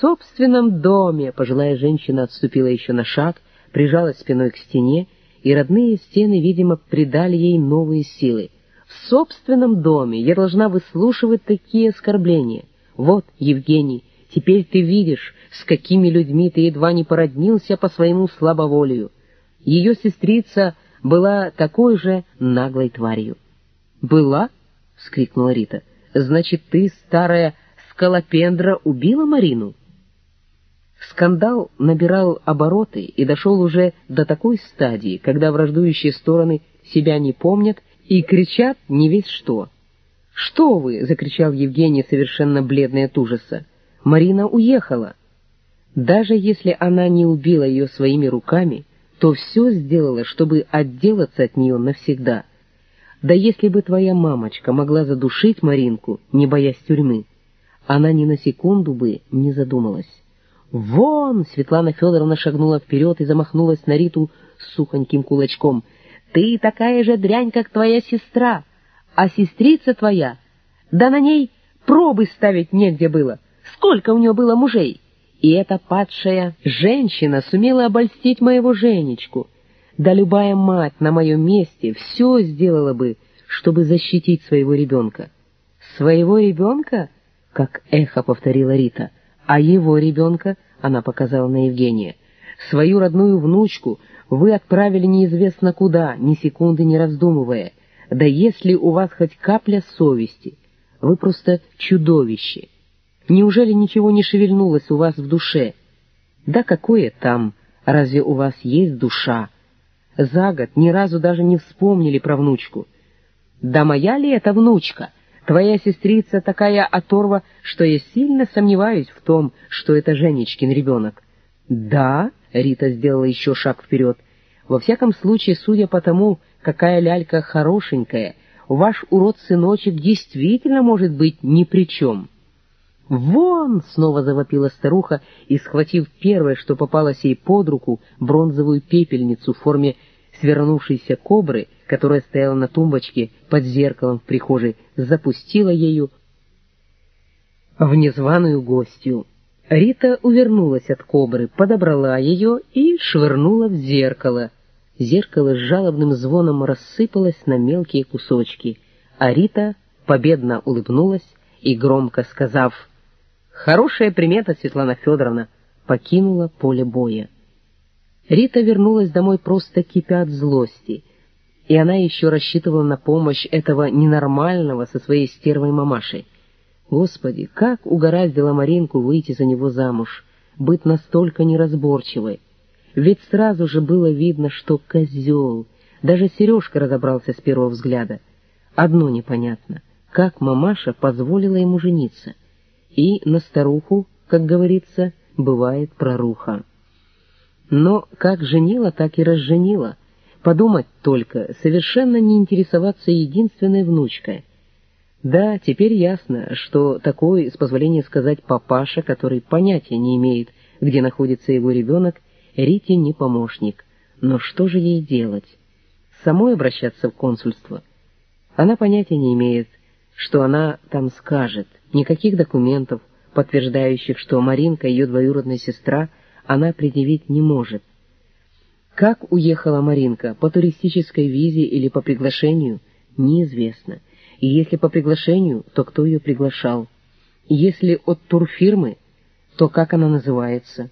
собственном доме!» Пожилая женщина отступила еще на шаг, прижалась спиной к стене, и родные стены, видимо, придали ей новые силы. «В собственном доме я должна выслушивать такие оскорбления. Вот, Евгений, теперь ты видишь, с какими людьми ты едва не породнился по своему слабоволию. Ее сестрица была такой же наглой тварью». «Была?» — вскрикнула Рита. «Значит, ты, старая скалопендра, убила Марину?» Скандал набирал обороты и дошел уже до такой стадии, когда враждующие стороны себя не помнят и кричат не весь что. «Что вы!» — закричал Евгений, совершенно бледный от ужаса. «Марина уехала!» Даже если она не убила ее своими руками, то все сделала, чтобы отделаться от нее навсегда. Да если бы твоя мамочка могла задушить Маринку, не боясь тюрьмы, она ни на секунду бы не задумалась. «Вон!» — Светлана Федоровна шагнула вперед и замахнулась на Риту сухоньким кулачком. «Ты такая же дрянь, как твоя сестра, а сестрица твоя, да на ней пробы ставить негде было. Сколько у нее было мужей!» И эта падшая женщина сумела обольстить моего Женечку. Да любая мать на моем месте все сделала бы, чтобы защитить своего ребенка. «Своего ребенка?» — как эхо повторила Рита. «А его ребенка?» — она показала на Евгения. «Свою родную внучку вы отправили неизвестно куда, ни секунды не раздумывая. Да если у вас хоть капля совести, вы просто чудовище. Неужели ничего не шевельнулось у вас в душе? Да какое там, разве у вас есть душа? За год ни разу даже не вспомнили про внучку. Да моя ли это внучка? Твоя сестрица такая оторва, что я сильно сомневаюсь в том, что это Женечкин ребенок. Да, Рита сделала еще шаг вперед. Во всяком случае, судя по тому, какая лялька хорошенькая, ваш урод-сыночек действительно может быть ни при чем. «Вон!» — снова завопила старуха и, схватив первое, что попалось ей под руку, бронзовую пепельницу в форме свернувшейся кобры, которая стояла на тумбочке под зеркалом в прихожей, запустила ею в незваную гостью. Рита увернулась от кобры, подобрала ее и швырнула в зеркало. Зеркало с жалобным звоном рассыпалось на мелкие кусочки, а Рита победно улыбнулась и, громко сказав «Хорошая примета, Светлана Федоровна», покинула поле боя. Рита вернулась домой просто кипя от злости — и она еще рассчитывала на помощь этого ненормального со своей стервой мамашей. Господи, как угораздило Маринку выйти за него замуж, быть настолько неразборчивой. Ведь сразу же было видно, что козел. Даже Сережка разобрался с первого взгляда. Одно непонятно, как мамаша позволила ему жениться. И на старуху, как говорится, бывает проруха. Но как женила, так и разженила — Подумать только, совершенно не интересоваться единственной внучкой. Да, теперь ясно, что такой, с позволения сказать, папаша, который понятия не имеет, где находится его ребенок, Рите не помощник. Но что же ей делать? Самой обращаться в консульство? Она понятия не имеет, что она там скажет. Никаких документов, подтверждающих, что Маринка ее двоюродная сестра, она предъявить не может. Как уехала Маринка, по туристической визе или по приглашению, неизвестно. И если по приглашению, то кто ее приглашал? Если от турфирмы, то как она называется?